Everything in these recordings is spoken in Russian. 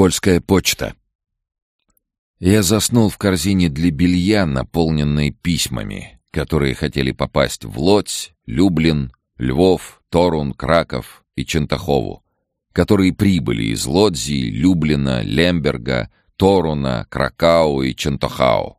Польская почта. Я заснул в корзине для белья, наполненной письмами, которые хотели попасть в Лодзь, Люблин, Львов, Торун, Краков и Чентахову, которые прибыли из Лодзи, Люблина, Лемберга, Торуна, Кракау и Чентахау.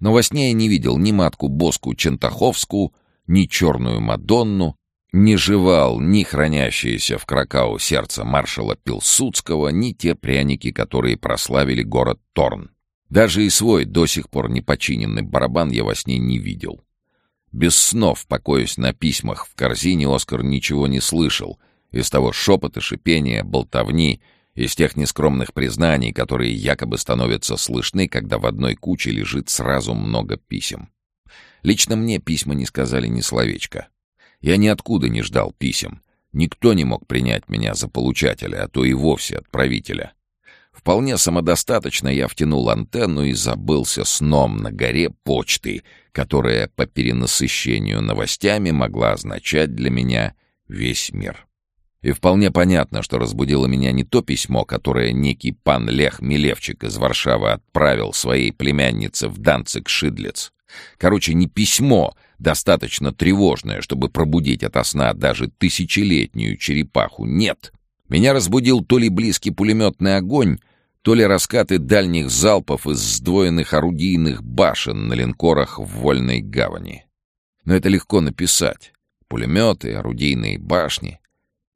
Но во сне я не видел ни матку Боску Чентаховскую, ни черную Мадонну, не жевал ни хранящееся в Кракау сердце маршала Пилсудского, ни те пряники, которые прославили город Торн. Даже и свой до сих пор непочиненный барабан я во сне не видел. Без снов, покоясь на письмах в корзине, Оскар ничего не слышал. Из того шепота, шипения, болтовни, из тех нескромных признаний, которые якобы становятся слышны, когда в одной куче лежит сразу много писем. Лично мне письма не сказали ни словечка. Я ниоткуда не ждал писем. Никто не мог принять меня за получателя, а то и вовсе отправителя. Вполне самодостаточно я втянул антенну и забылся сном на горе почты, которая по перенасыщению новостями могла означать для меня весь мир. И вполне понятно, что разбудило меня не то письмо, которое некий пан Лех Милевчик из Варшавы отправил своей племяннице в Данцик-Шидлец. Короче, не письмо, достаточно тревожное, чтобы пробудить ото сна даже тысячелетнюю черепаху. Нет. Меня разбудил то ли близкий пулеметный огонь, то ли раскаты дальних залпов из сдвоенных орудийных башен на линкорах в вольной гавани. Но это легко написать. Пулеметы, орудийные башни.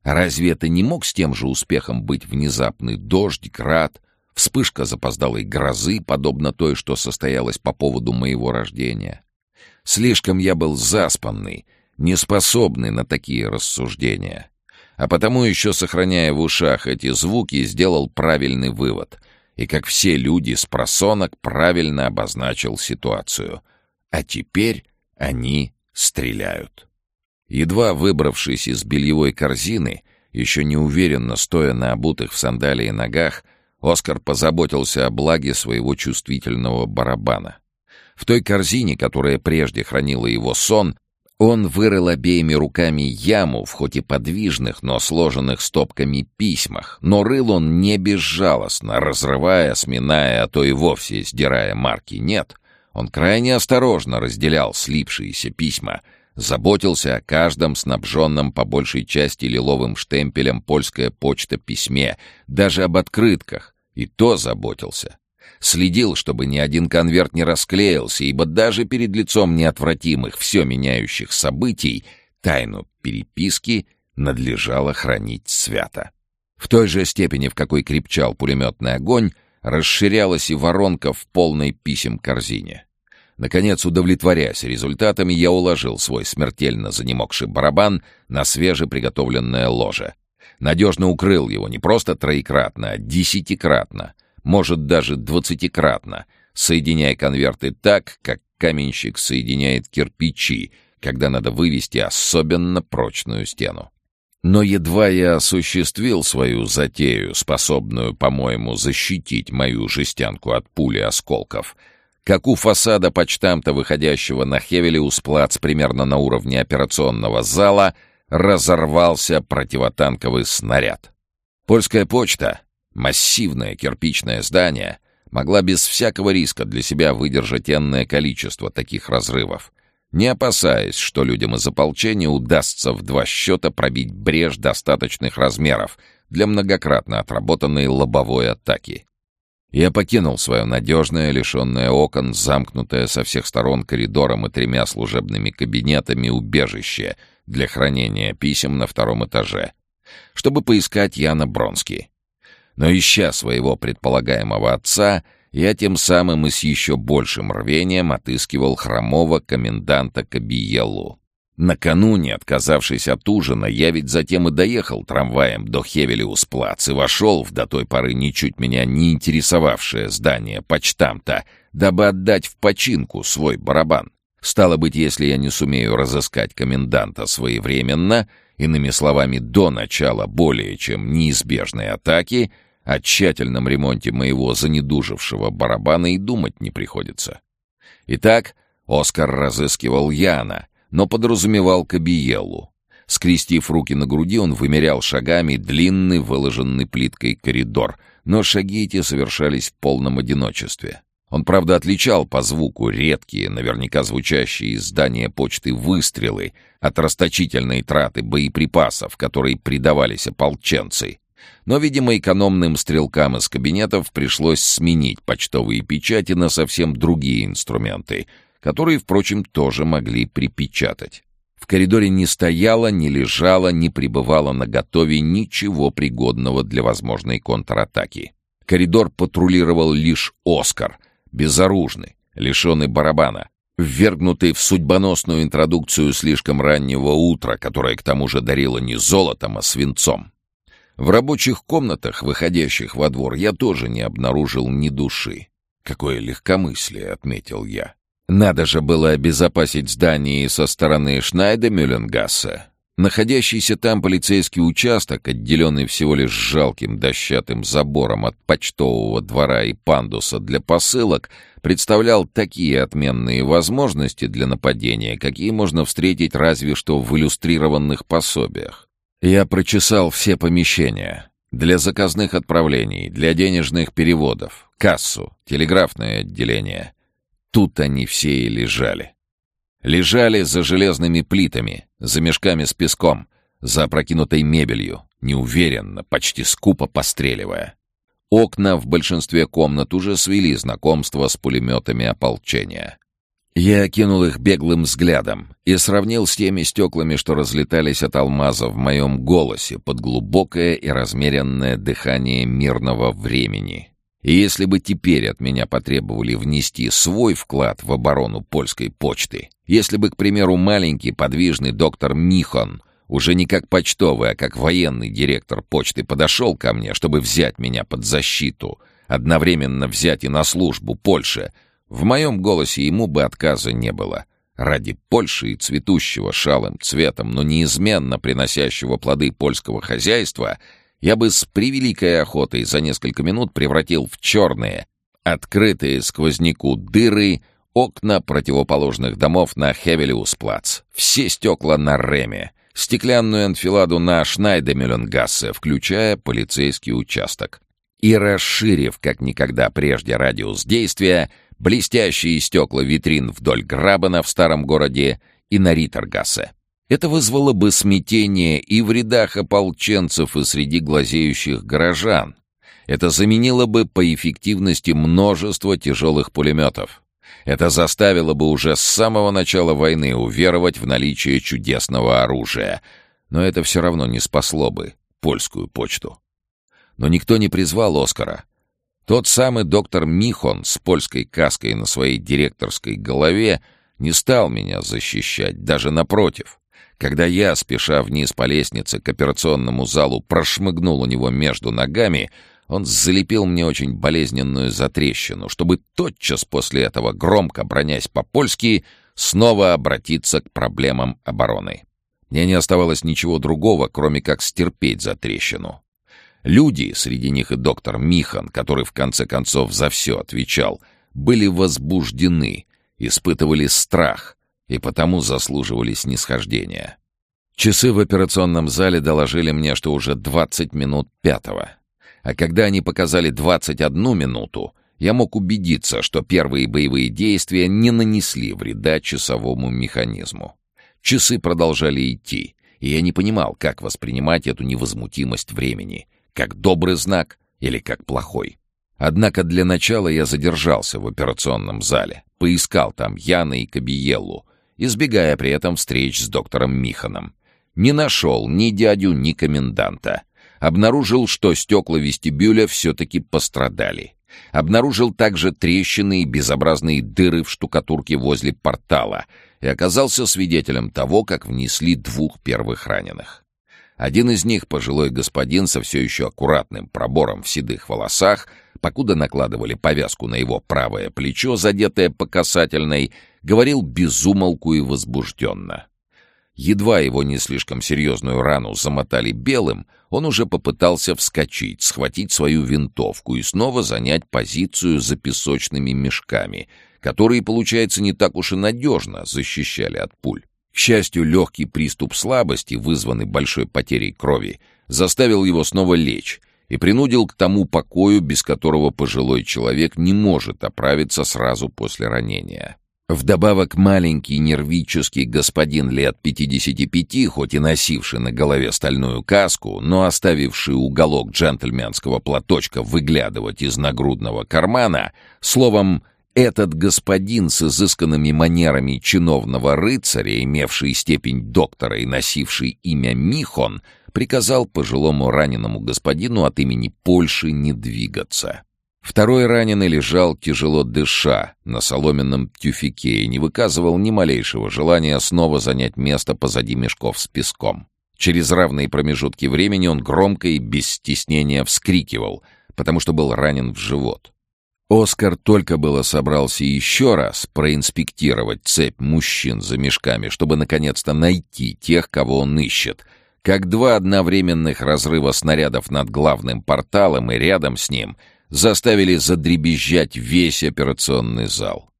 Разве это не мог с тем же успехом быть внезапный дождь, град, вспышка запоздалой грозы, подобно той, что состоялась по поводу моего рождения? Слишком я был заспанный, неспособный на такие рассуждения. А потому, еще сохраняя в ушах эти звуки, сделал правильный вывод. И, как все люди с просонок, правильно обозначил ситуацию. А теперь они стреляют. Едва выбравшись из бельевой корзины, еще неуверенно стоя на обутых в сандалии ногах, Оскар позаботился о благе своего чувствительного барабана. В той корзине, которая прежде хранила его сон, он вырыл обеими руками яму в хоть и подвижных, но сложенных стопками письмах, но рыл он не безжалостно, разрывая, сминая, а то и вовсе сдирая марки. Нет, он крайне осторожно разделял слипшиеся письма, заботился о каждом снабженном по большей части лиловым штемпелем польская почта письме, даже об открытках, и то заботился. Следил, чтобы ни один конверт не расклеился, ибо даже перед лицом неотвратимых, все меняющих событий, тайну переписки надлежало хранить свято. В той же степени, в какой крепчал пулеметный огонь, расширялась и воронка в полной писем корзине. Наконец, удовлетворяясь результатами, я уложил свой смертельно занемогший барабан на свежеприготовленное ложе. Надежно укрыл его не просто троекратно, а десятикратно, может даже двадцатикратно, соединяя конверты так, как каменщик соединяет кирпичи, когда надо вывести особенно прочную стену. Но едва я осуществил свою затею, способную, по-моему, защитить мою жестянку от пули осколков, как у фасада почтамта, выходящего на Хевелиус-плац примерно на уровне операционного зала, разорвался противотанковый снаряд. Польская почта, Массивное кирпичное здание могла без всякого риска для себя выдержать энное количество таких разрывов, не опасаясь, что людям из ополчения удастся в два счета пробить брешь достаточных размеров для многократно отработанной лобовой атаки. Я покинул свое надежное, лишенное окон, замкнутое со всех сторон коридором и тремя служебными кабинетами убежище для хранения писем на втором этаже, чтобы поискать Яна Бронский. Но ища своего предполагаемого отца, я тем самым и с еще большим рвением отыскивал хромого коменданта Кабиеллу. Накануне, отказавшись от ужина, я ведь затем и доехал трамваем до Хевелиус-плац и вошел в до той поры ничуть меня не интересовавшее здание почтамта, дабы отдать в починку свой барабан. Стало быть, если я не сумею разыскать коменданта своевременно, иными словами, до начала более чем неизбежной атаки, о тщательном ремонте моего занедужившего барабана и думать не приходится. Итак, Оскар разыскивал Яна, но подразумевал Кабиеллу. Скрестив руки на груди, он вымерял шагами длинный, выложенный плиткой коридор, но шаги эти совершались в полном одиночестве. Он, правда, отличал по звуку редкие, наверняка звучащие из здания почты выстрелы от расточительной траты боеприпасов, которые придавались ополченцы. Но, видимо, экономным стрелкам из кабинетов пришлось сменить почтовые печати на совсем другие инструменты, которые, впрочем, тоже могли припечатать. В коридоре не стояло, не лежало, не пребывало на готове ничего пригодного для возможной контратаки. Коридор патрулировал лишь «Оскар», безоружный, лишенный барабана, ввергнутый в судьбоносную интродукцию слишком раннего утра, которое к тому же дарило не золотом, а свинцом. В рабочих комнатах, выходящих во двор, я тоже не обнаружил ни души. Какое легкомыслие, отметил я. Надо же было обезопасить здание со стороны Шнайда-Мюлленгасса. Находящийся там полицейский участок, отделенный всего лишь жалким дощатым забором от почтового двора и пандуса для посылок, представлял такие отменные возможности для нападения, какие можно встретить разве что в иллюстрированных пособиях. Я прочесал все помещения. Для заказных отправлений, для денежных переводов, кассу, телеграфное отделение. Тут они все и лежали. Лежали за железными плитами, за мешками с песком, за опрокинутой мебелью, неуверенно, почти скупо постреливая. Окна в большинстве комнат уже свели знакомство с пулеметами ополчения. Я окинул их беглым взглядом и сравнил с теми стеклами, что разлетались от алмаза в моем голосе под глубокое и размеренное дыхание мирного времени. И если бы теперь от меня потребовали внести свой вклад в оборону польской почты, если бы, к примеру, маленький подвижный доктор Михон, уже не как почтовый, а как военный директор почты, подошел ко мне, чтобы взять меня под защиту, одновременно взять и на службу Польше, в моем голосе ему бы отказа не было. Ради Польши и цветущего шалым цветом, но неизменно приносящего плоды польского хозяйства — я бы с превеликой охотой за несколько минут превратил в черные, открытые сквозняку дыры, окна противоположных домов на Хевелиус-плац, все стекла на Реме, стеклянную анфиладу на Шнайдемюленгассе, включая полицейский участок. И расширив, как никогда прежде, радиус действия, блестящие стекла витрин вдоль Грабана в старом городе и на Риттергассе. Это вызвало бы смятение и в рядах ополченцев, и среди глазеющих горожан. Это заменило бы по эффективности множество тяжелых пулеметов. Это заставило бы уже с самого начала войны уверовать в наличие чудесного оружия. Но это все равно не спасло бы польскую почту. Но никто не призвал Оскара. Тот самый доктор Михон с польской каской на своей директорской голове не стал меня защищать, даже напротив. Когда я, спеша вниз по лестнице к операционному залу, прошмыгнул у него между ногами, он залепил мне очень болезненную затрещину, чтобы тотчас после этого, громко бронясь по-польски, снова обратиться к проблемам обороны. Мне не оставалось ничего другого, кроме как стерпеть затрещину. Люди, среди них и доктор Михан, который в конце концов за все отвечал, были возбуждены, испытывали страх — и потому заслуживали снисхождения. Часы в операционном зале доложили мне, что уже 20 минут пятого. А когда они показали 21 минуту, я мог убедиться, что первые боевые действия не нанесли вреда часовому механизму. Часы продолжали идти, и я не понимал, как воспринимать эту невозмутимость времени, как добрый знак или как плохой. Однако для начала я задержался в операционном зале, поискал там Яна и Кабиеллу, избегая при этом встреч с доктором Миханом. Не нашел ни дядю, ни коменданта. Обнаружил, что стекла вестибюля все-таки пострадали. Обнаружил также трещины и безобразные дыры в штукатурке возле портала и оказался свидетелем того, как внесли двух первых раненых. Один из них, пожилой господин со все еще аккуратным пробором в седых волосах, покуда накладывали повязку на его правое плечо, задетое по касательной, говорил безумолку и возбужденно. Едва его не слишком серьезную рану замотали белым, он уже попытался вскочить, схватить свою винтовку и снова занять позицию за песочными мешками, которые, получается, не так уж и надежно защищали от пуль. К счастью, легкий приступ слабости, вызванный большой потерей крови, заставил его снова лечь и принудил к тому покою, без которого пожилой человек не может оправиться сразу после ранения. Вдобавок маленький нервический господин лет 55, хоть и носивший на голове стальную каску, но оставивший уголок джентльменского платочка выглядывать из нагрудного кармана, словом, этот господин с изысканными манерами чиновного рыцаря, имевший степень доктора и носивший имя Михон, приказал пожилому раненому господину от имени Польши не двигаться. Второй раненый лежал, тяжело дыша, на соломенном тюфике и не выказывал ни малейшего желания снова занять место позади мешков с песком. Через равные промежутки времени он громко и без стеснения вскрикивал, потому что был ранен в живот. Оскар только было собрался еще раз проинспектировать цепь мужчин за мешками, чтобы наконец-то найти тех, кого он ищет, как два одновременных разрыва снарядов над главным порталом и рядом с ним — заставили задребезжать весь операционный зал.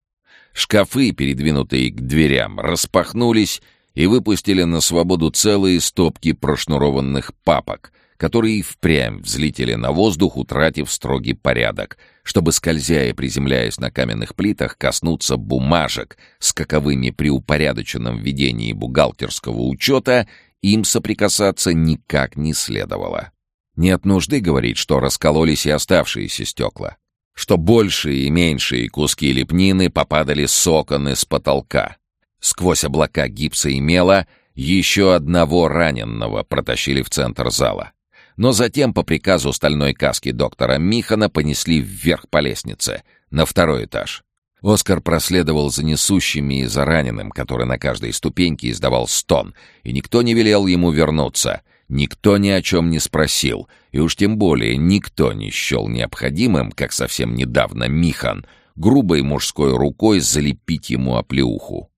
Шкафы, передвинутые к дверям, распахнулись и выпустили на свободу целые стопки прошнурованных папок, которые впрямь взлетели на воздух, утратив строгий порядок, чтобы, скользя и приземляясь на каменных плитах, коснуться бумажек, с каковыми при упорядоченном ведении бухгалтерского учета им соприкасаться никак не следовало. Нет нужды говорить, что раскололись и оставшиеся стекла, что большие и меньшие куски лепнины попадали с окон и потолка. Сквозь облака гипса и мела еще одного раненного протащили в центр зала. Но затем по приказу стальной каски доктора Михана понесли вверх по лестнице, на второй этаж. Оскар проследовал за несущими и за раненым, который на каждой ступеньке издавал стон, и никто не велел ему вернуться — Никто ни о чем не спросил, и уж тем более никто не счел необходимым, как совсем недавно Михан, грубой мужской рукой залепить ему оплеуху.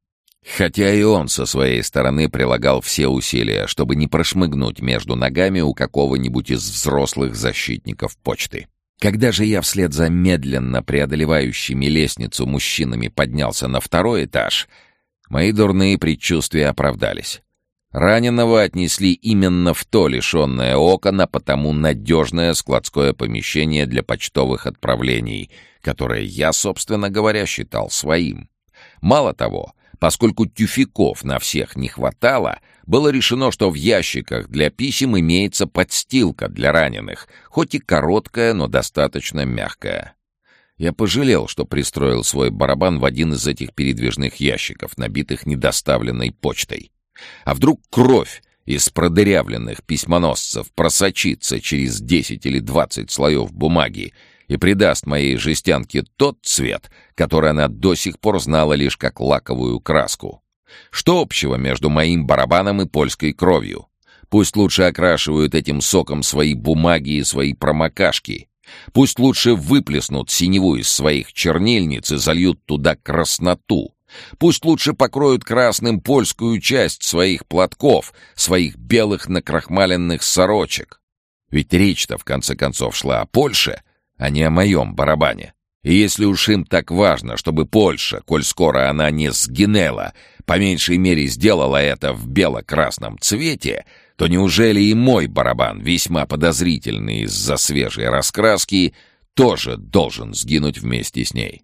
Хотя и он со своей стороны прилагал все усилия, чтобы не прошмыгнуть между ногами у какого-нибудь из взрослых защитников почты. Когда же я вслед за медленно преодолевающими лестницу мужчинами поднялся на второй этаж, мои дурные предчувствия оправдались. Раненого отнесли именно в то лишенное окон, а потому надежное складское помещение для почтовых отправлений, которое я, собственно говоря, считал своим. Мало того, поскольку тюфяков на всех не хватало, было решено, что в ящиках для писем имеется подстилка для раненых, хоть и короткая, но достаточно мягкая. Я пожалел, что пристроил свой барабан в один из этих передвижных ящиков, набитых недоставленной почтой. А вдруг кровь из продырявленных письмоносцев просочится через десять или двадцать слоев бумаги и придаст моей жестянке тот цвет, который она до сих пор знала лишь как лаковую краску? Что общего между моим барабаном и польской кровью? Пусть лучше окрашивают этим соком свои бумаги и свои промокашки. Пусть лучше выплеснут синеву из своих чернильниц и зальют туда красноту, Пусть лучше покроют красным польскую часть своих платков, своих белых накрахмаленных сорочек. Ведь речь-то, в конце концов, шла о Польше, а не о моем барабане. И если уж им так важно, чтобы Польша, коль скоро она не сгинела, по меньшей мере сделала это в бело-красном цвете, то неужели и мой барабан, весьма подозрительный из-за свежей раскраски, тоже должен сгинуть вместе с ней?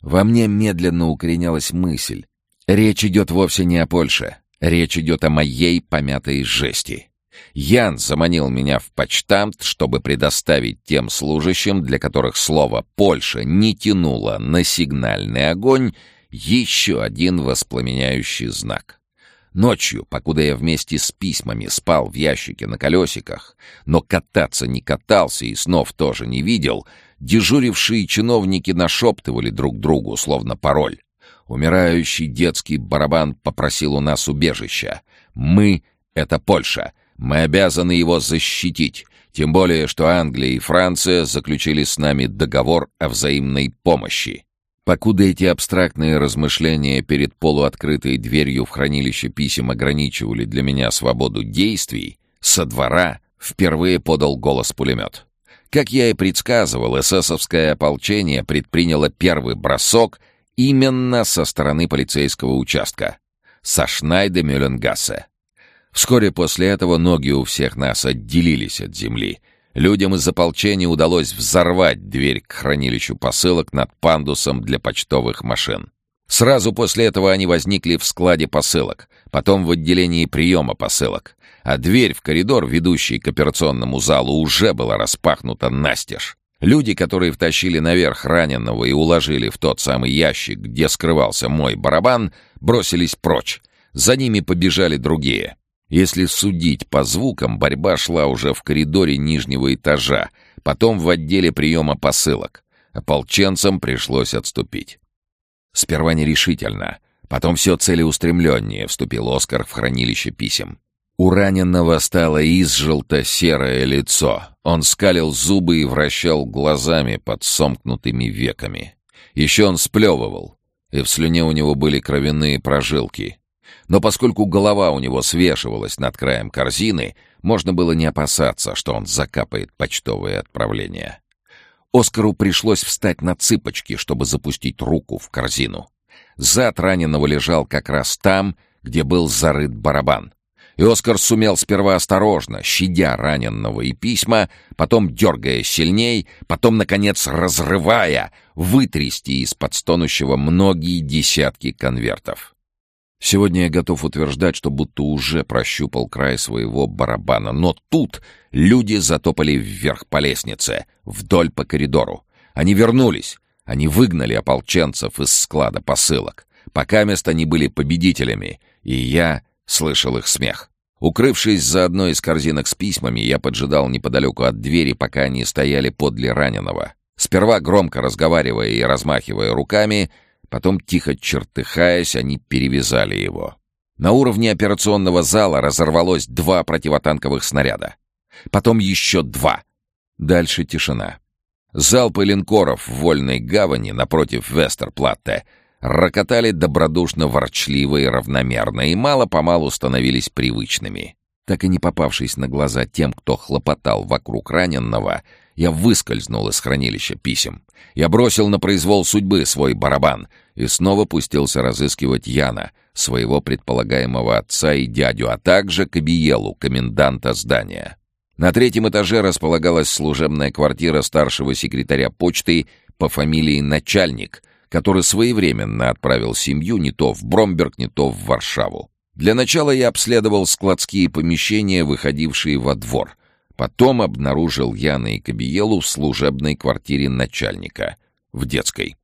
Во мне медленно укоренялась мысль. Речь идет вовсе не о Польше. Речь идет о моей помятой жести. Ян заманил меня в почтамт, чтобы предоставить тем служащим, для которых слово «Польша» не тянуло на сигнальный огонь, еще один воспламеняющий знак. Ночью, покуда я вместе с письмами спал в ящике на колесиках, но кататься не катался и снов тоже не видел, Дежурившие чиновники нашептывали друг другу, словно пароль. Умирающий детский барабан попросил у нас убежища. Мы — это Польша. Мы обязаны его защитить. Тем более, что Англия и Франция заключили с нами договор о взаимной помощи. Покуда эти абстрактные размышления перед полуоткрытой дверью в хранилище писем ограничивали для меня свободу действий, со двора впервые подал голос пулемет. Как я и предсказывал, эсэсовское ополчение предприняло первый бросок именно со стороны полицейского участка. со Шнайде-Мюлленгассе. Вскоре после этого ноги у всех нас отделились от земли. Людям из ополчения удалось взорвать дверь к хранилищу посылок над пандусом для почтовых машин. Сразу после этого они возникли в складе посылок, потом в отделении приема посылок, а дверь в коридор, ведущий к операционному залу, уже была распахнута настежь. Люди, которые втащили наверх раненого и уложили в тот самый ящик, где скрывался мой барабан, бросились прочь. За ними побежали другие. Если судить по звукам, борьба шла уже в коридоре нижнего этажа, потом в отделе приема посылок. Ополченцам пришлось отступить. Сперва нерешительно, потом все целеустремленнее вступил Оскар в хранилище писем. У раненого стало изжелто-серое лицо. Он скалил зубы и вращал глазами под сомкнутыми веками. Еще он сплевывал, и в слюне у него были кровяные прожилки. Но поскольку голова у него свешивалась над краем корзины, можно было не опасаться, что он закапает почтовые отправления. Оскару пришлось встать на цыпочки, чтобы запустить руку в корзину. Зад раненого лежал как раз там, где был зарыт барабан. И Оскар сумел сперва осторожно, щадя раненного и письма, потом дергая сильней, потом, наконец, разрывая, вытрясти из-под стонущего многие десятки конвертов. Сегодня я готов утверждать, что будто уже прощупал край своего барабана. Но тут люди затопали вверх по лестнице, вдоль по коридору. Они вернулись. Они выгнали ополченцев из склада посылок. Пока мест они были победителями, и я слышал их смех. Укрывшись за одной из корзинок с письмами, я поджидал неподалеку от двери, пока они стояли подле раненого. Сперва громко разговаривая и размахивая руками, Потом, тихо чертыхаясь, они перевязали его. На уровне операционного зала разорвалось два противотанковых снаряда. Потом еще два. Дальше тишина. Залпы линкоров в вольной гавани напротив Вестерплатте рокотали добродушно ворчливо и равномерно, и мало-помалу становились привычными. Так и не попавшись на глаза тем, кто хлопотал вокруг раненного, я выскользнул из хранилища писем. Я бросил на произвол судьбы свой барабан и снова пустился разыскивать Яна, своего предполагаемого отца и дядю, а также Кабиелу, коменданта здания. На третьем этаже располагалась служебная квартира старшего секретаря почты по фамилии Начальник, который своевременно отправил семью не то в Бромберг, не то в Варшаву. Для начала я обследовал складские помещения, выходившие во двор — Потом обнаружил Яна и Кабиелу в служебной квартире начальника, в детской.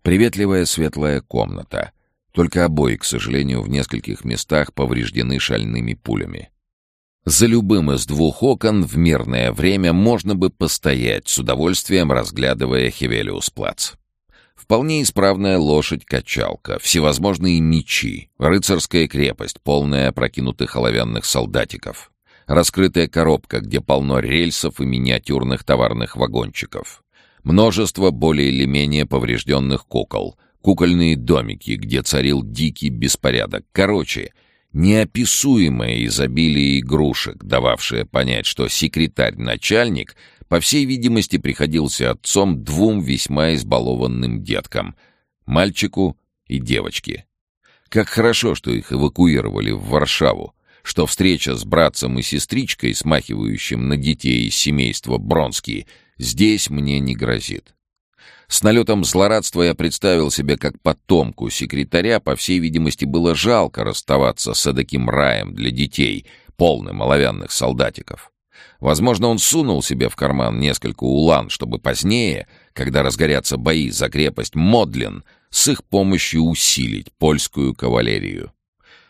Приветливая светлая комната. Только обои, к сожалению, в нескольких местах повреждены шальными пулями. За любым из двух окон в мирное время можно бы постоять, с удовольствием разглядывая Хевелиус-плац. Вполне исправная лошадь-качалка, всевозможные мечи, рыцарская крепость, полная опрокинутых оловянных солдатиков, раскрытая коробка, где полно рельсов и миниатюрных товарных вагончиков. Множество более или менее поврежденных кукол, кукольные домики, где царил дикий беспорядок. Короче, неописуемое изобилие игрушек, дававшее понять, что секретарь-начальник, по всей видимости, приходился отцом двум весьма избалованным деткам — мальчику и девочке. Как хорошо, что их эвакуировали в Варшаву, что встреча с братцем и сестричкой, смахивающим на детей из семейства Бронский, здесь мне не грозит. С налетом злорадства я представил себе, как потомку секретаря, по всей видимости, было жалко расставаться с эдаким раем для детей, полным оловянных солдатиков. Возможно, он сунул себе в карман несколько улан, чтобы позднее, когда разгорятся бои за крепость Модлин, с их помощью усилить польскую кавалерию.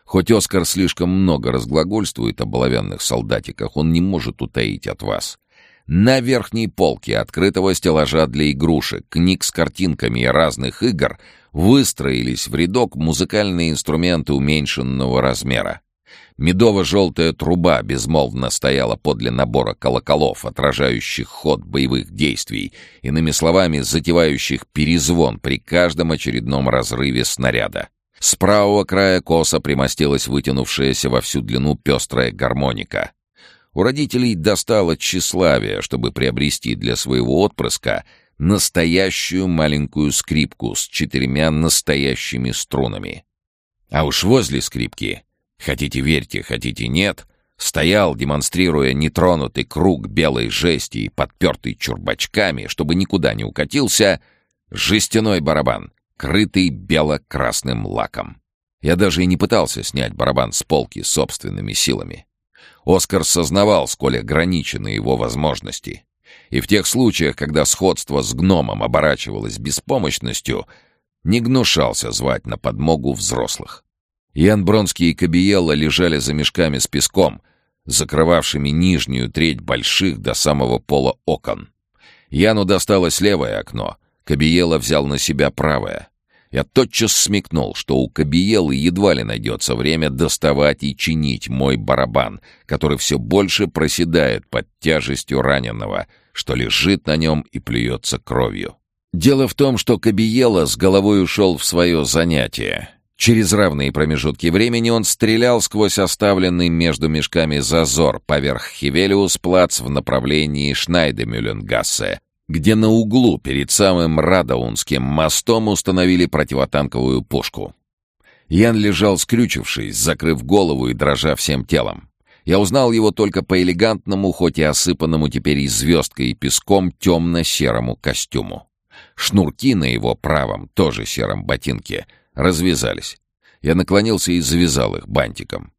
Хоть Оскар слишком много разглагольствует о оловянных солдатиках, он не может утаить от вас. На верхней полке открытого стеллажа для игрушек, книг с картинками и разных игр выстроились в рядок музыкальные инструменты уменьшенного размера. Медово-желтая труба безмолвно стояла подле набора колоколов, отражающих ход боевых действий, иными словами, затевающих перезвон при каждом очередном разрыве снаряда. С правого края коса примостилась вытянувшаяся во всю длину пестрая гармоника. У родителей достало тщеславия, чтобы приобрести для своего отпрыска настоящую маленькую скрипку с четырьмя настоящими струнами. А уж возле скрипки, хотите верьте, хотите нет, стоял, демонстрируя нетронутый круг белой жести и подпертый чурбачками, чтобы никуда не укатился, жестяной барабан, крытый бело-красным лаком. Я даже и не пытался снять барабан с полки собственными силами. Оскар сознавал, сколь ограничены его возможности. И в тех случаях, когда сходство с гномом оборачивалось беспомощностью, не гнушался звать на подмогу взрослых. Ян Бронский и Кабиелла лежали за мешками с песком, закрывавшими нижнюю треть больших до самого пола окон. Яну досталось левое окно, Кабиела взял на себя правое. Я тотчас смекнул, что у Кабиелы едва ли найдется время доставать и чинить мой барабан, который все больше проседает под тяжестью раненого, что лежит на нем и плюется кровью. Дело в том, что Кабиела с головой ушел в свое занятие. Через равные промежутки времени он стрелял сквозь оставленный между мешками зазор поверх Хивелиус-плац в направлении Шнайдемюлленгассе, где на углу перед самым Радаунским мостом установили противотанковую пушку. Ян лежал скрючившись, закрыв голову и дрожа всем телом. Я узнал его только по элегантному, хоть и осыпанному теперь и звездкой и песком, темно-серому костюму. Шнурки на его правом, тоже сером ботинке, развязались. Я наклонился и завязал их бантиком.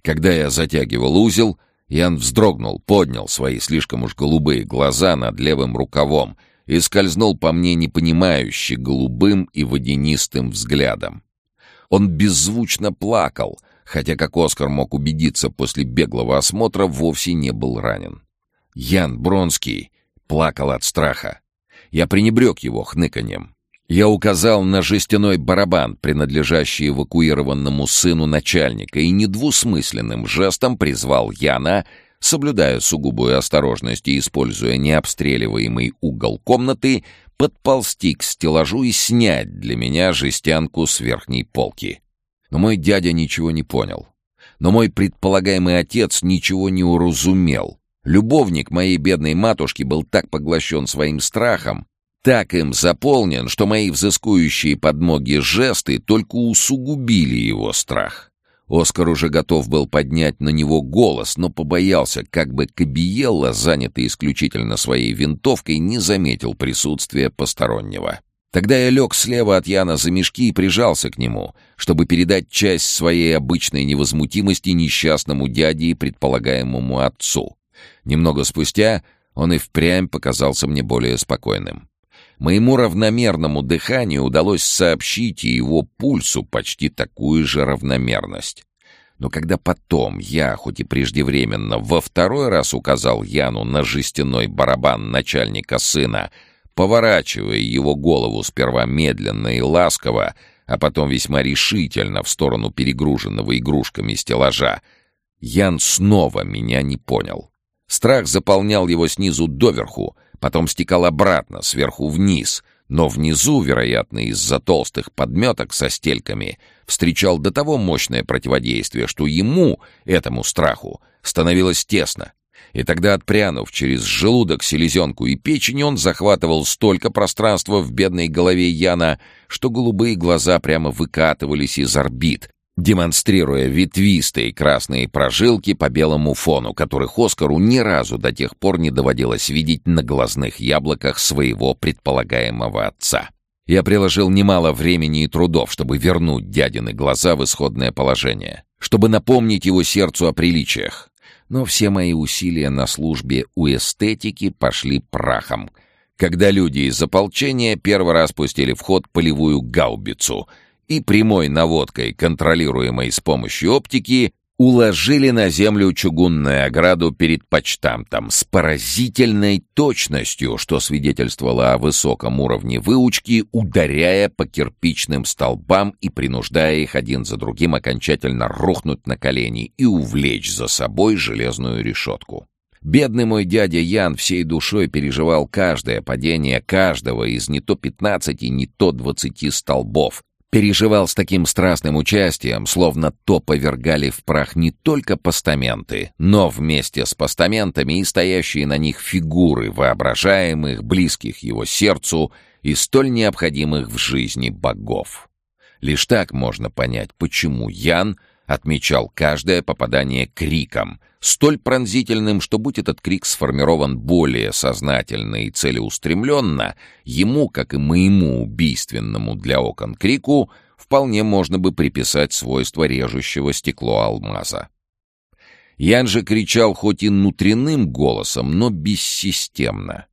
Когда я затягивал узел, Ян вздрогнул, поднял свои слишком уж голубые глаза над левым рукавом и скользнул по мне непонимающе голубым и водянистым взглядом. Он беззвучно плакал, хотя, как Оскар мог убедиться после беглого осмотра, вовсе не был ранен. Ян Бронский плакал от страха. Я пренебрег его хныканьем. Я указал на жестяной барабан, принадлежащий эвакуированному сыну начальника, и недвусмысленным жестом призвал Яна, соблюдая сугубую осторожность и используя необстреливаемый угол комнаты, подползти к стеллажу и снять для меня жестянку с верхней полки. Но мой дядя ничего не понял. Но мой предполагаемый отец ничего не уразумел. Любовник моей бедной матушки был так поглощен своим страхом, так им заполнен, что мои взыскующие подмоги жесты только усугубили его страх. Оскар уже готов был поднять на него голос, но побоялся, как бы Кабиелла, занятый исключительно своей винтовкой, не заметил присутствия постороннего. Тогда я лег слева от Яна за мешки и прижался к нему, чтобы передать часть своей обычной невозмутимости несчастному дяде и предполагаемому отцу. Немного спустя он и впрямь показался мне более спокойным. Моему равномерному дыханию удалось сообщить и его пульсу почти такую же равномерность. Но когда потом я, хоть и преждевременно, во второй раз указал Яну на жестяной барабан начальника сына, поворачивая его голову сперва медленно и ласково, а потом весьма решительно в сторону перегруженного игрушками стеллажа, Ян снова меня не понял. Страх заполнял его снизу доверху, потом стекал обратно, сверху вниз, но внизу, вероятно, из-за толстых подметок со стельками, встречал до того мощное противодействие, что ему, этому страху, становилось тесно. И тогда, отпрянув через желудок, селезенку и печень, он захватывал столько пространства в бедной голове Яна, что голубые глаза прямо выкатывались из орбит, демонстрируя ветвистые красные прожилки по белому фону, которых Оскару ни разу до тех пор не доводилось видеть на глазных яблоках своего предполагаемого отца. Я приложил немало времени и трудов, чтобы вернуть дядины глаза в исходное положение, чтобы напомнить его сердцу о приличиях. Но все мои усилия на службе у эстетики пошли прахом, когда люди из ополчения первый раз пустили в ход полевую гаубицу — и прямой наводкой, контролируемой с помощью оптики, уложили на землю чугунную ограду перед почтамтом с поразительной точностью, что свидетельствовало о высоком уровне выучки, ударяя по кирпичным столбам и принуждая их один за другим окончательно рухнуть на колени и увлечь за собой железную решетку. Бедный мой дядя Ян всей душой переживал каждое падение каждого из не то пятнадцати, не то двадцати столбов, переживал с таким страстным участием, словно то повергали в прах не только постаменты, но вместе с постаментами и стоящие на них фигуры воображаемых, близких его сердцу и столь необходимых в жизни богов. Лишь так можно понять, почему Ян отмечал каждое попадание криком, столь пронзительным, что будь этот крик сформирован более сознательно и целеустремленно, ему, как и моему убийственному для окон крику, вполне можно бы приписать свойство режущего стекло алмаза. Ян же кричал хоть и внутренним голосом, но бессистемно.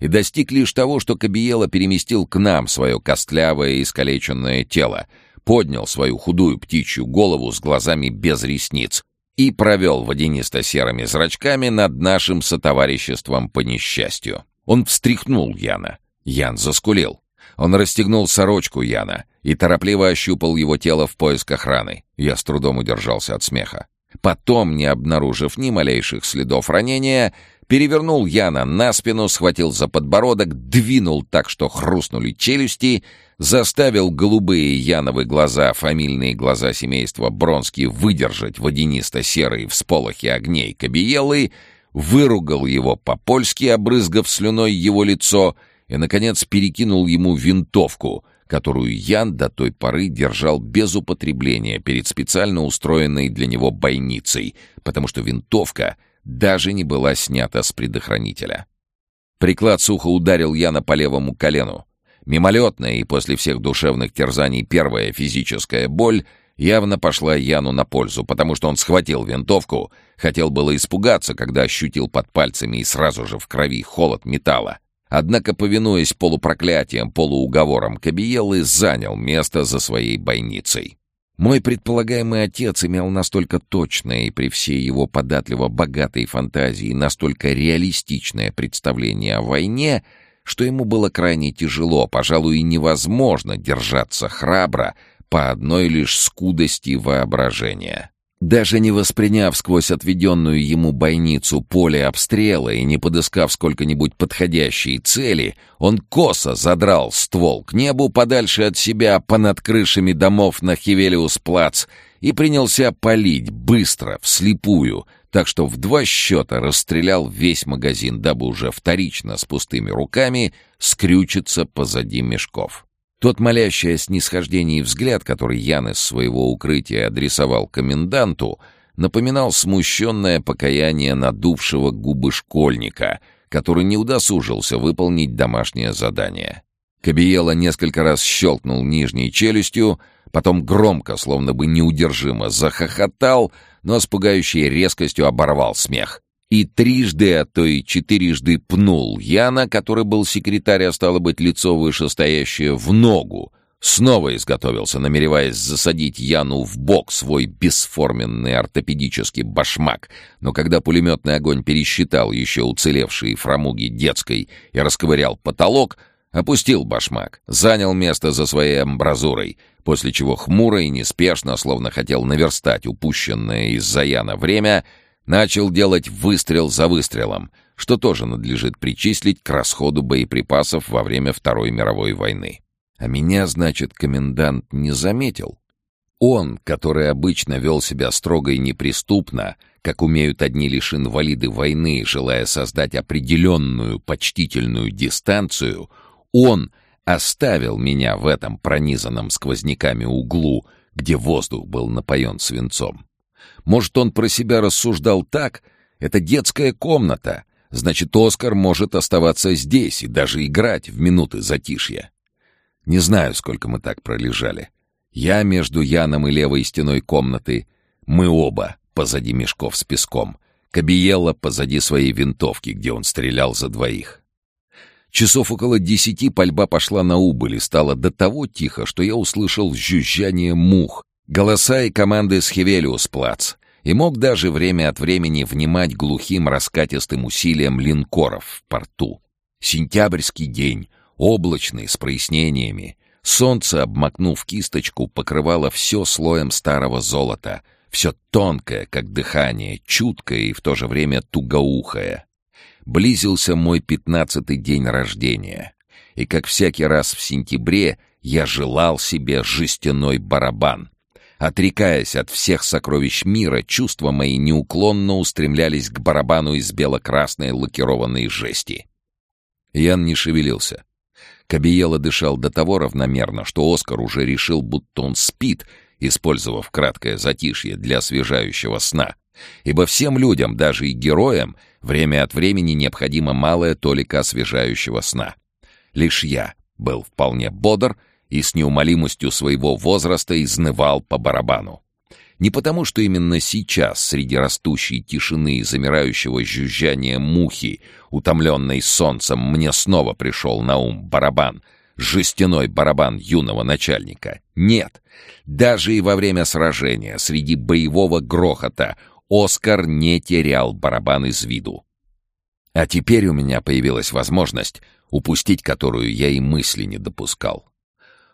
И достиг лишь того, что Кабиела переместил к нам свое костлявое и искалеченное тело, поднял свою худую птичью голову с глазами без ресниц и провел водянисто-серыми зрачками над нашим сотовариществом по несчастью. Он встряхнул Яна. Ян заскулил. Он расстегнул сорочку Яна и торопливо ощупал его тело в поисках раны. Я с трудом удержался от смеха. Потом, не обнаружив ни малейших следов ранения, перевернул Яна на спину, схватил за подбородок, двинул так, что хрустнули челюсти, заставил голубые Яновы глаза, фамильные глаза семейства Бронски, выдержать водянисто-серые всполохи огней кабиелы, выругал его по-польски, обрызгав слюной его лицо, и, наконец, перекинул ему винтовку — которую Ян до той поры держал без употребления перед специально устроенной для него бойницей, потому что винтовка даже не была снята с предохранителя. Приклад сухо ударил Яна по левому колену. Мимолетная и после всех душевных терзаний первая физическая боль явно пошла Яну на пользу, потому что он схватил винтовку, хотел было испугаться, когда ощутил под пальцами и сразу же в крови холод металла. Однако, повинуясь полупроклятиям, полууговорам, Кабиелы занял место за своей бойницей. Мой предполагаемый отец имел настолько точное и при всей его податливо богатой фантазии настолько реалистичное представление о войне, что ему было крайне тяжело, пожалуй, и невозможно держаться храбро по одной лишь скудости воображения. Даже не восприняв сквозь отведенную ему бойницу поле обстрела и не подыскав сколько-нибудь подходящей цели, он косо задрал ствол к небу подальше от себя понад крышами домов на Хивелиус-плац и принялся палить быстро, вслепую, так что в два счета расстрелял весь магазин, дабы уже вторично с пустыми руками скрючиться позади мешков. Тот молящий о снисхождении взгляд, который Ян из своего укрытия адресовал коменданту, напоминал смущенное покаяние надувшего губы школьника, который не удосужился выполнить домашнее задание. Кабиела несколько раз щелкнул нижней челюстью, потом громко, словно бы неудержимо, захохотал, но с пугающей резкостью оборвал смех и трижды, а то и четырежды пнул Яна, который был секретарь, а стало быть, лицо вышестоящее, в ногу. Снова изготовился, намереваясь засадить Яну в бок свой бесформенный ортопедический башмак, но когда пулеметный огонь пересчитал еще уцелевшие фрамуги детской и расковырял потолок, опустил башмак, занял место за своей амбразурой, после чего хмуро и неспешно, словно хотел наверстать упущенное из-за Яна время — начал делать выстрел за выстрелом, что тоже надлежит причислить к расходу боеприпасов во время Второй мировой войны. А меня, значит, комендант не заметил. Он, который обычно вел себя строго и неприступно, как умеют одни лишь инвалиды войны, желая создать определенную почтительную дистанцию, он оставил меня в этом пронизанном сквозняками углу, где воздух был напоен свинцом. Может, он про себя рассуждал так? Это детская комната. Значит, Оскар может оставаться здесь и даже играть в минуты затишья. Не знаю, сколько мы так пролежали. Я между Яном и левой стеной комнаты. Мы оба позади мешков с песком. Кабиелла позади своей винтовки, где он стрелял за двоих. Часов около десяти пальба пошла на убыль и стало до того тихо, что я услышал жужжание мух, голоса и команды с Хевелиус-плац, и мог даже время от времени внимать глухим раскатистым усилиям линкоров в порту. Сентябрьский день, облачный, с прояснениями. Солнце, обмакнув кисточку, покрывало все слоем старого золота, все тонкое, как дыхание, чуткое и в то же время тугоухое. Близился мой пятнадцатый день рождения, и, как всякий раз в сентябре, я желал себе жестяной барабан — Отрекаясь от всех сокровищ мира, чувства мои неуклонно устремлялись к барабану из бело-красной лакированной жести. Ян не шевелился. Кабиела дышал до того равномерно, что Оскар уже решил, будто он спит, использовав краткое затишье для освежающего сна. Ибо всем людям, даже и героям, время от времени необходимо малая толика освежающего сна. Лишь я был вполне бодр и с неумолимостью своего возраста изнывал по барабану. Не потому, что именно сейчас, среди растущей тишины и замирающего жужжания мухи, утомленной солнцем, мне снова пришел на ум барабан, жестяной барабан юного начальника. Нет, даже и во время сражения, среди боевого грохота, Оскар не терял барабан из виду. А теперь у меня появилась возможность, упустить которую я и мысли не допускал.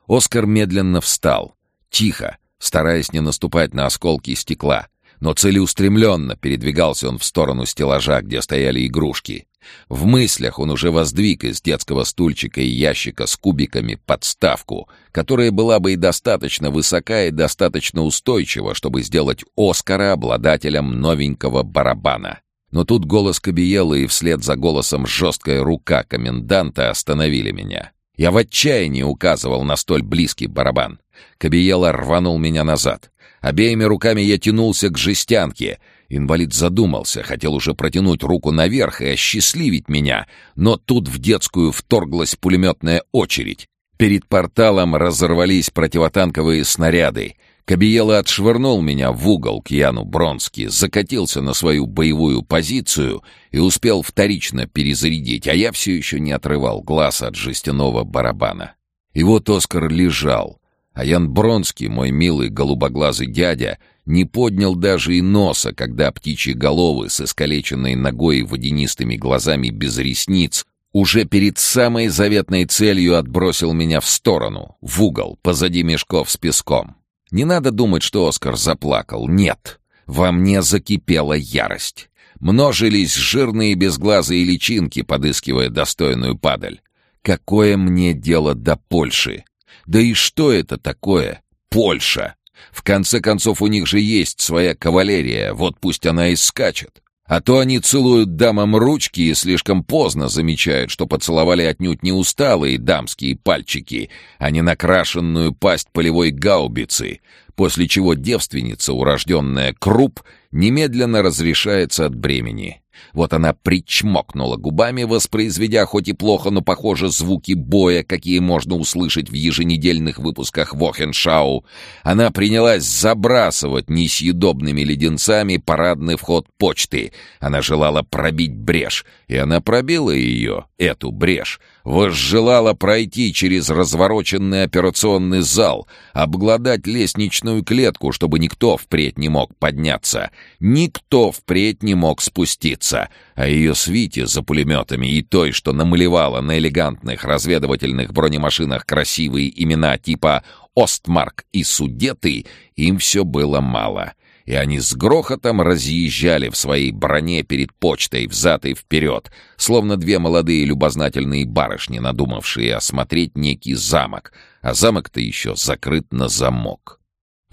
Оскар медленно встал, тихо, стараясь не наступать на осколки стекла, но целеустремленно передвигался он в сторону стеллажа, где стояли игрушки. В мыслях он уже воздвиг из детского стульчика и ящика с кубиками подставку, которая была бы и достаточно высока и достаточно устойчива, чтобы сделать Оскара обладателем новенького барабана. Но тут голос Кабиела и вслед за голосом жесткая рука коменданта остановили меня. Я в отчаянии указывал на столь близкий барабан. Кабиела рванул меня назад. Обеими руками я тянулся к жестянке. Инвалид задумался, хотел уже протянуть руку наверх и осчастливить меня, но тут в детскую вторглась пулеметная очередь. Перед порталом разорвались противотанковые снаряды. Кабиела отшвырнул меня в угол к Яну Бронски, закатился на свою боевую позицию и успел вторично перезарядить, а я все еще не отрывал глаз от жестяного барабана. И вот Оскар лежал, а Ян Бронский, мой милый голубоглазый дядя, не поднял даже и носа, когда птичьи головы с искалеченной ногой и водянистыми глазами без ресниц уже перед самой заветной целью отбросил меня в сторону, в угол, позади мешков с песком. Не надо думать, что Оскар заплакал. Нет, во мне закипела ярость. Множились жирные безглазые личинки, подыскивая достойную падаль. Какое мне дело до Польши? Да и что это такое? Польша! В конце концов, у них же есть своя кавалерия, вот пусть она и скачет. А то они целуют дамам ручки и слишком поздно замечают, что поцеловали отнюдь не усталые дамские пальчики, а не накрашенную пасть полевой гаубицы, после чего девственница, урожденная Круп, немедленно разрешается от бремени. Вот она причмокнула губами, воспроизведя хоть и плохо, но похоже звуки боя, какие можно услышать в еженедельных выпусках Вохеншау. Она принялась забрасывать несъедобными леденцами парадный вход почты. Она желала пробить брешь, и она пробила ее, эту брешь, возжелала пройти через развороченный операционный зал, обглодать лестничную клетку, чтобы никто впредь не мог подняться, никто впредь не мог спуститься, а ее свите за пулеметами и той, что намалевала на элегантных разведывательных бронемашинах красивые имена типа «Остмарк» и «Судеты», им все было мало — и они с грохотом разъезжали в своей броне перед почтой взад и вперед, словно две молодые любознательные барышни, надумавшие осмотреть некий замок, а замок-то еще закрыт на замок.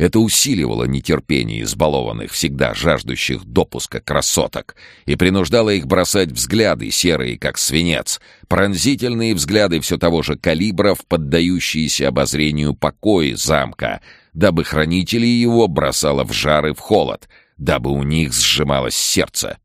Это усиливало нетерпение избалованных, всегда жаждущих допуска красоток, и принуждало их бросать взгляды, серые, как свинец, пронзительные взгляды все того же калибра в поддающиеся обозрению покои замка, дабы хранители его бросало в жар и в холод, дабы у них сжималось сердце.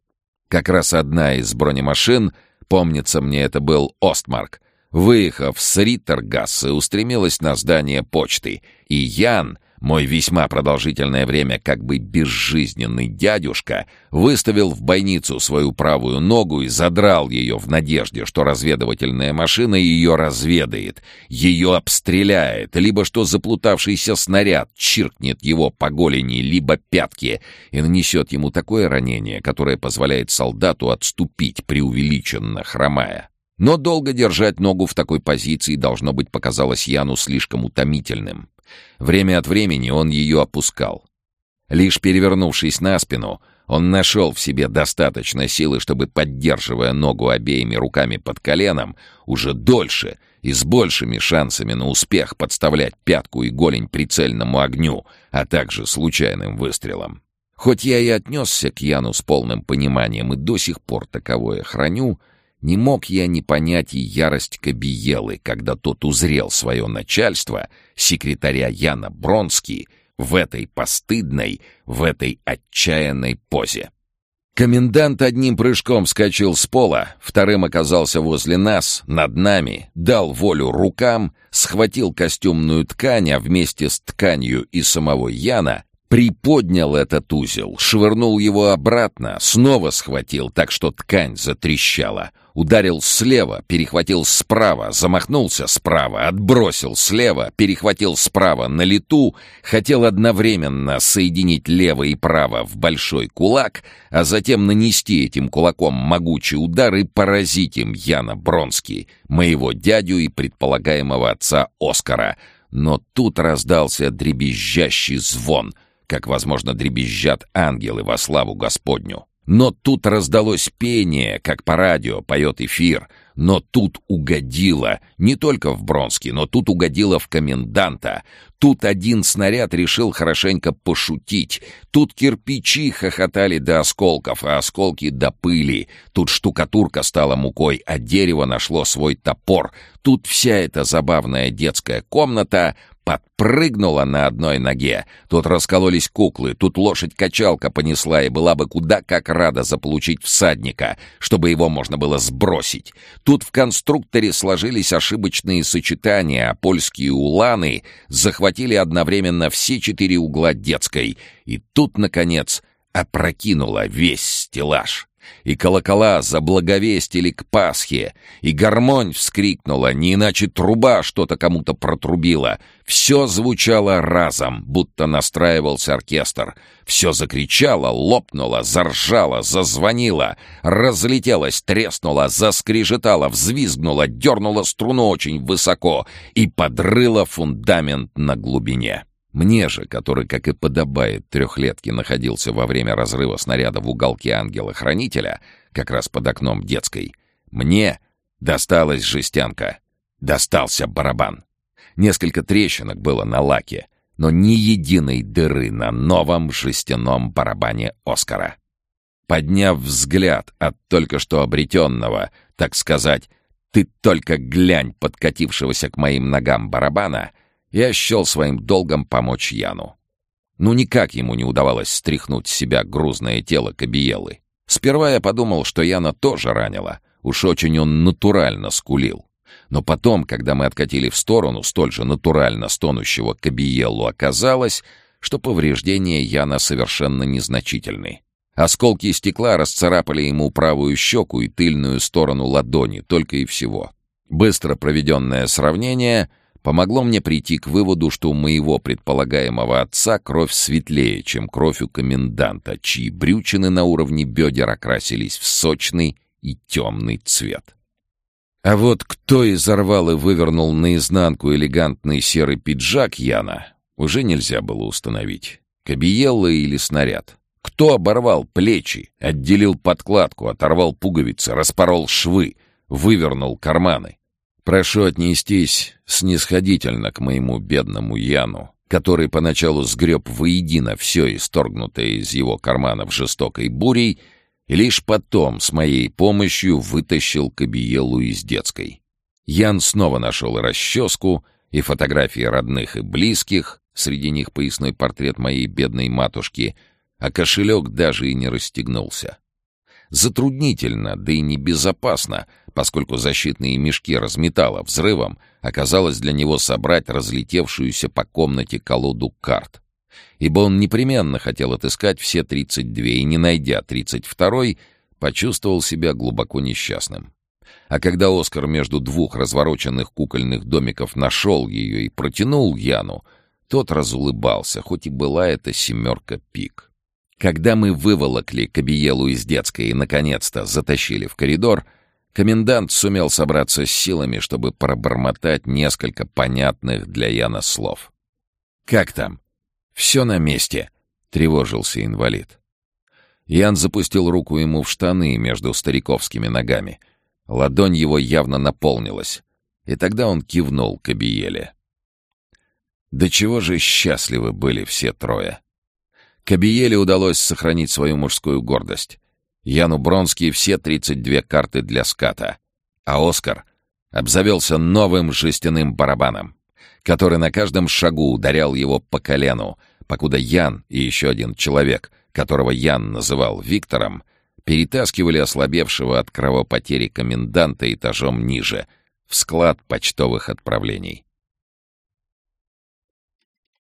Как раз одна из бронемашин, помнится мне, это был Остмарк, выехав с Риттергасса, устремилась на здание почты, и Ян — мой весьма продолжительное время как бы безжизненный дядюшка выставил в бойницу свою правую ногу и задрал ее в надежде, что разведывательная машина ее разведает, ее обстреляет, либо что заплутавшийся снаряд чиркнет его по голени, либо пятке и нанесет ему такое ранение, которое позволяет солдату отступить, преувеличенно хромая. Но долго держать ногу в такой позиции должно быть показалось Яну слишком утомительным. Время от времени он ее опускал. Лишь перевернувшись на спину, он нашел в себе достаточно силы, чтобы, поддерживая ногу обеими руками под коленом, уже дольше и с большими шансами на успех подставлять пятку и голень прицельному огню, а также случайным выстрелом. Хоть я и отнесся к Яну с полным пониманием и до сих пор таковое храню, Не мог я не понять и ярость Кабиелы, когда тот узрел свое начальство, секретаря Яна Бронский, в этой постыдной, в этой отчаянной позе. Комендант одним прыжком скачал с пола, вторым оказался возле нас, над нами, дал волю рукам, схватил костюмную ткань, а вместе с тканью и самого Яна Приподнял этот узел, швырнул его обратно, снова схватил, так что ткань затрещала. Ударил слева, перехватил справа, замахнулся справа, отбросил слева, перехватил справа на лету, хотел одновременно соединить лево и право в большой кулак, а затем нанести этим кулаком могучий удар и поразить им Яна Бронский, моего дядю и предполагаемого отца Оскара. Но тут раздался дребезжащий звон — как, возможно, дребезжат ангелы во славу Господню. Но тут раздалось пение, как по радио поет эфир. Но тут угодило не только в Бронский, но тут угодило в коменданта. Тут один снаряд решил хорошенько пошутить. Тут кирпичи хохотали до осколков, а осколки до пыли. Тут штукатурка стала мукой, а дерево нашло свой топор. Тут вся эта забавная детская комната подпрыгнула на одной ноге. Тут раскололись куклы, тут лошадь-качалка понесла и была бы куда как рада заполучить всадника, чтобы его можно было сбросить. Тут в конструкторе сложились ошибочные сочетания, а польские уланы захватили одновременно все четыре угла детской. И тут, наконец, опрокинула весь стеллаж и колокола заблаговестили к Пасхе, и гармонь вскрикнула, не иначе труба что-то кому-то протрубила. Все звучало разом, будто настраивался оркестр. Все закричало, лопнуло, заржало, зазвонило, разлетелось, треснуло, заскрежетало, взвизгнуло, дернуло струну очень высоко и подрыло фундамент на глубине. Мне же, который, как и подобает трехлетке, находился во время разрыва снаряда в уголке ангела-хранителя, как раз под окном детской, мне досталась жестянка. Достался барабан. Несколько трещинок было на лаке, но ни единой дыры на новом жестяном барабане Оскара. Подняв взгляд от только что обретенного, так сказать, «ты только глянь» подкатившегося к моим ногам барабана — я счел своим долгом помочь Яну. Ну никак ему не удавалось стряхнуть с себя грузное тело Кабиелы. Сперва я подумал, что Яна тоже ранила. Уж очень он натурально скулил. Но потом, когда мы откатили в сторону столь же натурально стонущего Кабиелу, оказалось, что повреждения Яна совершенно незначительны. Осколки стекла расцарапали ему правую щеку и тыльную сторону ладони, только и всего. Быстро проведенное сравнение — помогло мне прийти к выводу, что у моего предполагаемого отца кровь светлее, чем кровь у коменданта, чьи брючины на уровне бедер окрасились в сочный и темный цвет. А вот кто изорвал и вывернул наизнанку элегантный серый пиджак Яна, уже нельзя было установить. Кабиелла или снаряд. Кто оборвал плечи, отделил подкладку, оторвал пуговицы, распорол швы, вывернул карманы? Прошу отнестись снисходительно к моему бедному Яну, который поначалу сгреб воедино все исторгнутое из его карманов жестокой бурей и лишь потом с моей помощью вытащил Кабиелу из детской. Ян снова нашел расческу, и фотографии родных и близких, среди них поясной портрет моей бедной матушки, а кошелек даже и не расстегнулся. Затруднительно, да и небезопасно, поскольку защитные мешки разметало взрывом, оказалось для него собрать разлетевшуюся по комнате колоду карт. Ибо он непременно хотел отыскать все 32 и, не найдя 32-й, почувствовал себя глубоко несчастным. А когда Оскар между двух развороченных кукольных домиков нашел ее и протянул Яну, тот разулыбался, хоть и была это семерка пик. Когда мы выволокли Кабиелу из детской и, наконец-то, затащили в коридор, комендант сумел собраться с силами, чтобы пробормотать несколько понятных для Яна слов. «Как там?» «Все на месте», — тревожился инвалид. Ян запустил руку ему в штаны между стариковскими ногами. Ладонь его явно наполнилась, и тогда он кивнул Кабиеле. До чего же счастливы были все трое. Кабиеле удалось сохранить свою мужскую гордость. Яну Бронский все 32 карты для ската, а Оскар обзавелся новым жестяным барабаном, который на каждом шагу ударял его по колену, покуда Ян и еще один человек, которого Ян называл Виктором, перетаскивали ослабевшего от кровопотери коменданта этажом ниже, в склад почтовых отправлений.